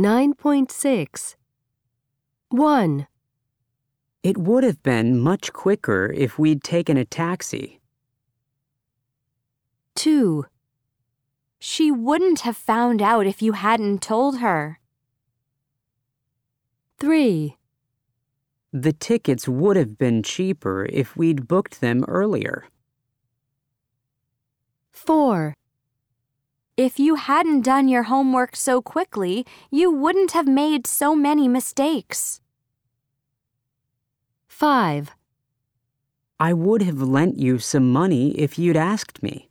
9.6 1. It would have been much quicker if we'd taken a taxi. 2. She wouldn't have found out if you hadn't told her. 3. The tickets would have been cheaper if we'd booked them earlier. 4. If you hadn't done your homework so quickly, you wouldn't have made so many mistakes. 5. I would have lent you some money if you'd asked me.